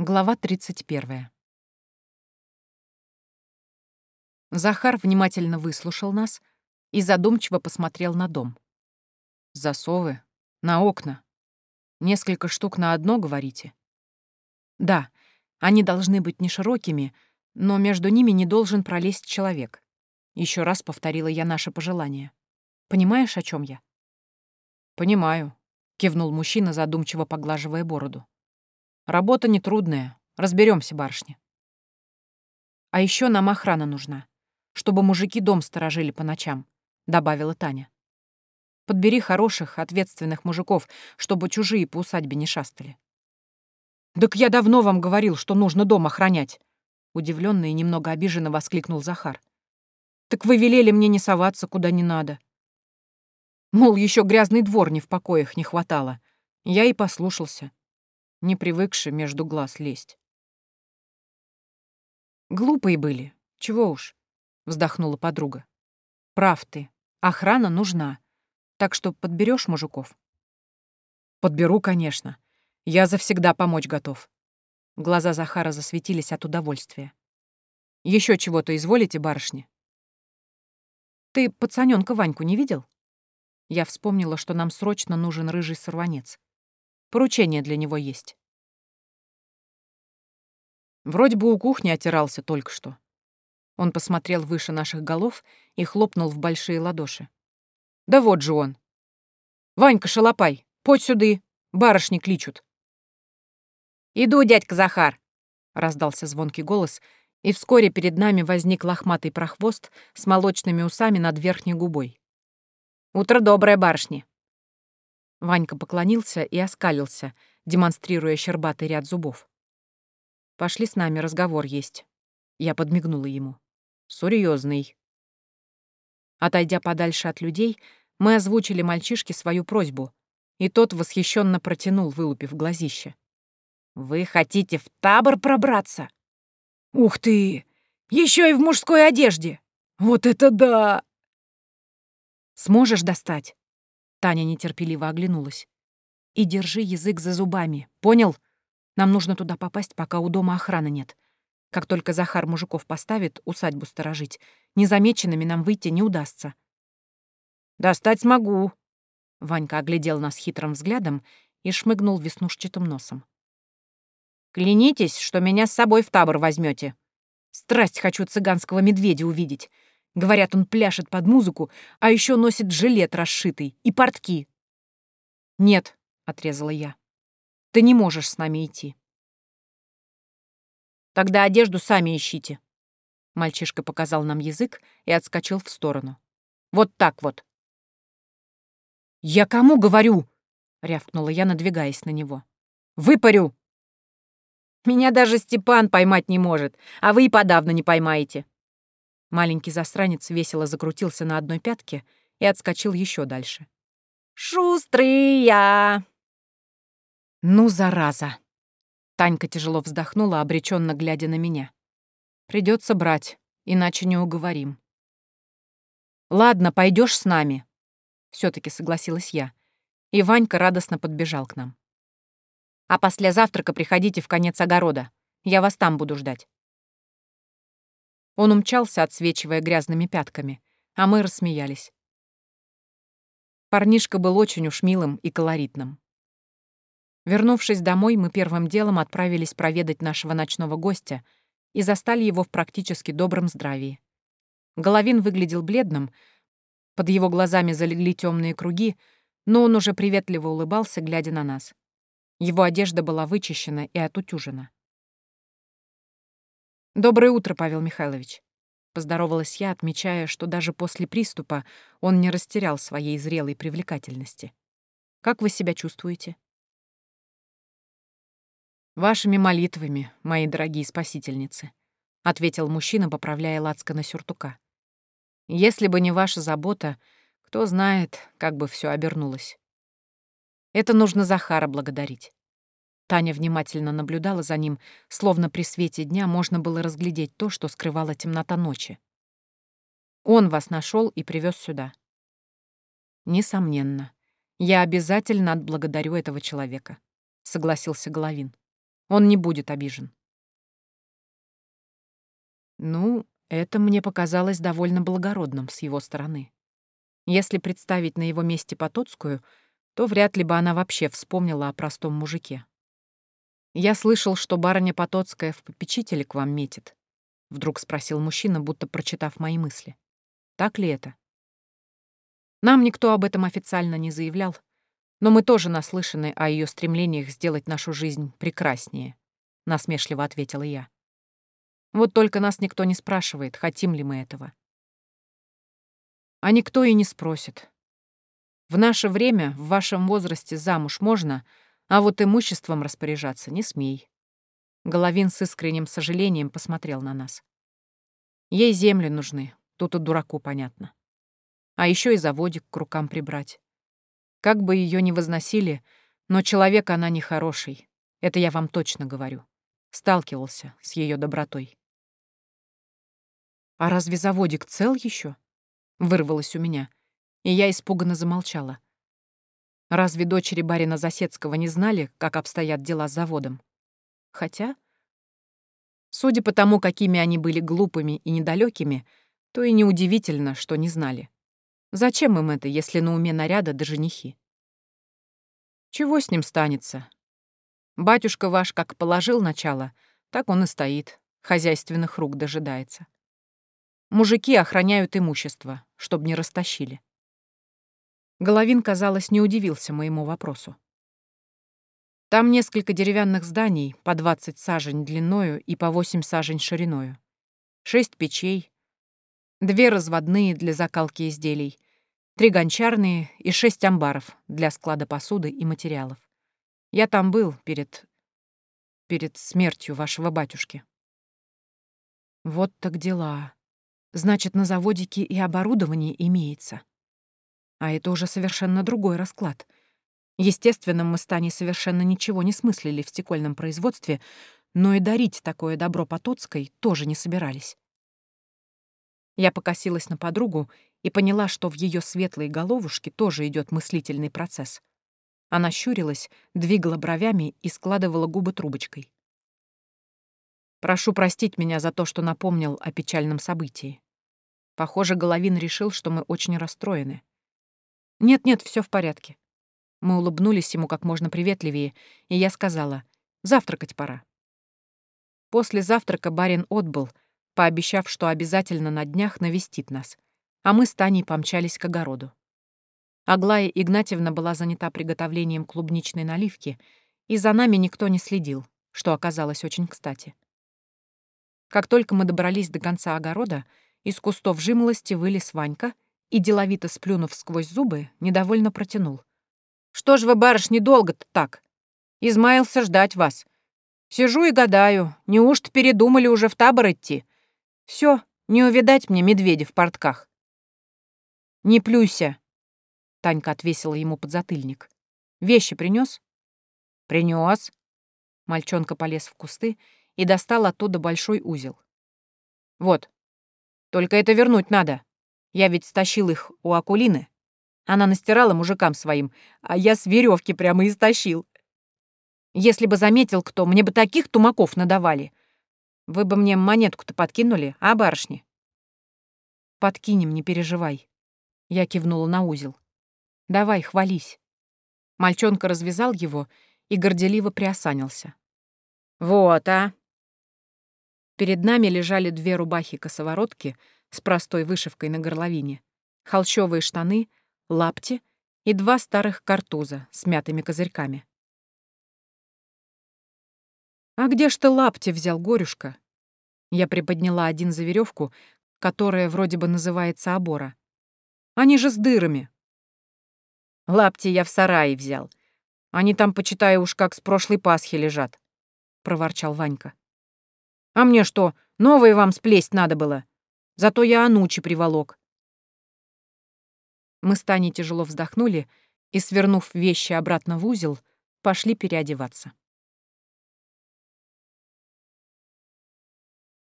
Глава 31. Захар внимательно выслушал нас и задумчиво посмотрел на дом. Засовы на окна. Несколько штук на одно, говорите? Да, они должны быть не широкими, но между ними не должен пролезть человек. Еще раз повторила я наше пожелание. Понимаешь, о чем я? Понимаю, кивнул мужчина, задумчиво поглаживая бороду. Работа нетрудная. Разберемся, барышня. А еще нам охрана нужна, чтобы мужики дом сторожили по ночам, добавила Таня. Подбери хороших, ответственных мужиков, чтобы чужие по усадьбе не шастали. «Так я давно вам говорил, что нужно дом охранять!» Удивленно и немного обиженно воскликнул Захар. «Так вы велели мне не соваться куда не надо». Мол, еще грязный двор не в покоях не хватало. Я и послушался не привыкши между глаз лезть. «Глупые были, чего уж», — вздохнула подруга. «Прав ты, охрана нужна, так что подберешь мужиков?» «Подберу, конечно. Я завсегда помочь готов». Глаза Захара засветились от удовольствия. Еще чего-то изволите, барышни?» «Ты пацанёнка Ваньку не видел?» Я вспомнила, что нам срочно нужен рыжий сорванец. Поручение для него есть. Вроде бы у кухни отирался только что. Он посмотрел выше наших голов и хлопнул в большие ладоши. Да вот же он. Ванька, шалопай, подь сюды, барышни кличут. «Иду, дядька Захар!» — раздался звонкий голос, и вскоре перед нами возник лохматый прохвост с молочными усами над верхней губой. «Утро доброе, барышни!» Ванька поклонился и оскалился, демонстрируя щербатый ряд зубов. «Пошли с нами, разговор есть». Я подмигнула ему. Серьезный. Отойдя подальше от людей, мы озвучили мальчишке свою просьбу, и тот восхищенно протянул, вылупив глазище. «Вы хотите в табор пробраться?» «Ух ты! Еще и в мужской одежде! Вот это да!» «Сможешь достать?» Таня нетерпеливо оглянулась. «И держи язык за зубами, понял? Нам нужно туда попасть, пока у дома охраны нет. Как только Захар мужиков поставит усадьбу сторожить, незамеченными нам выйти не удастся». «Достать смогу», — Ванька оглядел нас хитрым взглядом и шмыгнул веснушчатым носом. «Клянитесь, что меня с собой в табор возьмете. Страсть хочу цыганского медведя увидеть. Говорят, он пляшет под музыку, а еще носит жилет расшитый и портки. «Нет», — отрезала я, — «ты не можешь с нами идти». «Тогда одежду сами ищите». Мальчишка показал нам язык и отскочил в сторону. «Вот так вот». «Я кому говорю?» — рявкнула я, надвигаясь на него. «Выпарю!» «Меня даже Степан поймать не может, а вы и подавно не поймаете», Маленький засранец весело закрутился на одной пятке и отскочил еще дальше. «Шустрый я!» «Ну, зараза!» Танька тяжело вздохнула, обреченно глядя на меня. Придется брать, иначе не уговорим. «Ладно, пойдешь с нами», — все таки согласилась я. И Ванька радостно подбежал к нам. «А после завтрака приходите в конец огорода. Я вас там буду ждать». Он умчался, отсвечивая грязными пятками, а мы рассмеялись. Парнишка был очень уж милым и колоритным. Вернувшись домой, мы первым делом отправились проведать нашего ночного гостя и застали его в практически добром здравии. Головин выглядел бледным, под его глазами залегли темные круги, но он уже приветливо улыбался, глядя на нас. Его одежда была вычищена и отутюжена. «Доброе утро, Павел Михайлович», — поздоровалась я, отмечая, что даже после приступа он не растерял своей зрелой привлекательности. «Как вы себя чувствуете?» «Вашими молитвами, мои дорогие спасительницы», — ответил мужчина, поправляя на сюртука. «Если бы не ваша забота, кто знает, как бы все обернулось. Это нужно Захара благодарить. Таня внимательно наблюдала за ним, словно при свете дня можно было разглядеть то, что скрывала темнота ночи. Он вас нашел и привез сюда. Несомненно. Я обязательно отблагодарю этого человека, согласился Головин. Он не будет обижен. Ну, это мне показалось довольно благородным с его стороны. Если представить на его месте Потоцкую, то вряд ли бы она вообще вспомнила о простом мужике. «Я слышал, что барыня Потоцкая в попечители к вам метит», — вдруг спросил мужчина, будто прочитав мои мысли. «Так ли это?» Нам никто об этом официально не заявлял, но мы тоже наслышаны о ее стремлениях сделать нашу жизнь прекраснее, насмешливо ответила я. Вот только нас никто не спрашивает, хотим ли мы этого. А никто и не спросит. В наше время, в вашем возрасте замуж можно, а вот имуществом распоряжаться не смей. Головин с искренним сожалением посмотрел на нас. Ей земли нужны, тут и дураку понятно. А еще и заводик к рукам прибрать. Как бы ее ни возносили, но человек она нехороший. Это я вам точно говорю. Сталкивался с ее добротой. «А разве заводик цел еще? Вырвалось у меня, и я испуганно замолчала. Разве дочери барина Засецкого не знали, как обстоят дела с заводом? Хотя, судя по тому, какими они были глупыми и недалекими, то и неудивительно, что не знали. Зачем им это, если на уме наряда да женихи? Чего с ним станется? Батюшка ваш как положил начало, так он и стоит, хозяйственных рук дожидается. Мужики охраняют имущество, чтобы не растащили. Головин, казалось, не удивился моему вопросу. Там несколько деревянных зданий, по 20 сажень длиною и по 8 сажень шириною. Шесть печей, две разводные для закалки изделий, три гончарные и шесть амбаров для склада посуды и материалов. Я там был перед... перед смертью вашего батюшки. Вот так дела. Значит, на заводике и оборудование имеется. А это уже совершенно другой расклад. Естественно, мы с Таней совершенно ничего не смыслили в стекольном производстве, но и дарить такое добро Потоцкой тоже не собирались. Я покосилась на подругу и поняла, что в ее светлой головушке тоже идет мыслительный процесс. Она щурилась, двигала бровями и складывала губы трубочкой. «Прошу простить меня за то, что напомнил о печальном событии. Похоже, Головин решил, что мы очень расстроены. Нет-нет, все в порядке». Мы улыбнулись ему как можно приветливее, и я сказала, «Завтракать пора». После завтрака барин отбыл — пообещав, что обязательно на днях навестит нас, а мы с Таней помчались к огороду. Аглая Игнатьевна была занята приготовлением клубничной наливки, и за нами никто не следил, что оказалось очень кстати. Как только мы добрались до конца огорода, из кустов жимолости вылез Ванька и, деловито сплюнув сквозь зубы, недовольно протянул. «Что ж вы, барышни, долго-то так? Измаился ждать вас. Сижу и гадаю, неужто передумали уже в табор идти? Все, не увидать мне медведя в портках. Не плюйся. Танька отвесила ему подзатыльник. Вещи принес? Принес. Мальчонка полез в кусты и достал оттуда большой узел. Вот. Только это вернуть надо. Я ведь стащил их у Акулины. Она настирала мужикам своим, а я с веревки прямо и стащил. Если бы заметил кто, мне бы таких тумаков надавали. Вы бы мне монетку-то подкинули, а, барышни?» «Подкинем, не переживай». Я кивнула на узел. «Давай, хвались». Мальчонка развязал его и горделиво приосанился. «Вот, а!» Перед нами лежали две рубахи-косоворотки с простой вышивкой на горловине, холщовые штаны, лапти и два старых картуза с мятыми козырьками. «А где ж ты лапти взял, горюшка?» Я приподняла один за веревку, которая вроде бы называется обора. «Они же с дырами». «Лапти я в сарае взял. Они там, почитаю, уж как с прошлой Пасхи лежат», — проворчал Ванька. «А мне что, новые вам сплесть надо было? Зато я анучи приволок». Мы с Таней тяжело вздохнули и, свернув вещи обратно в узел, пошли переодеваться.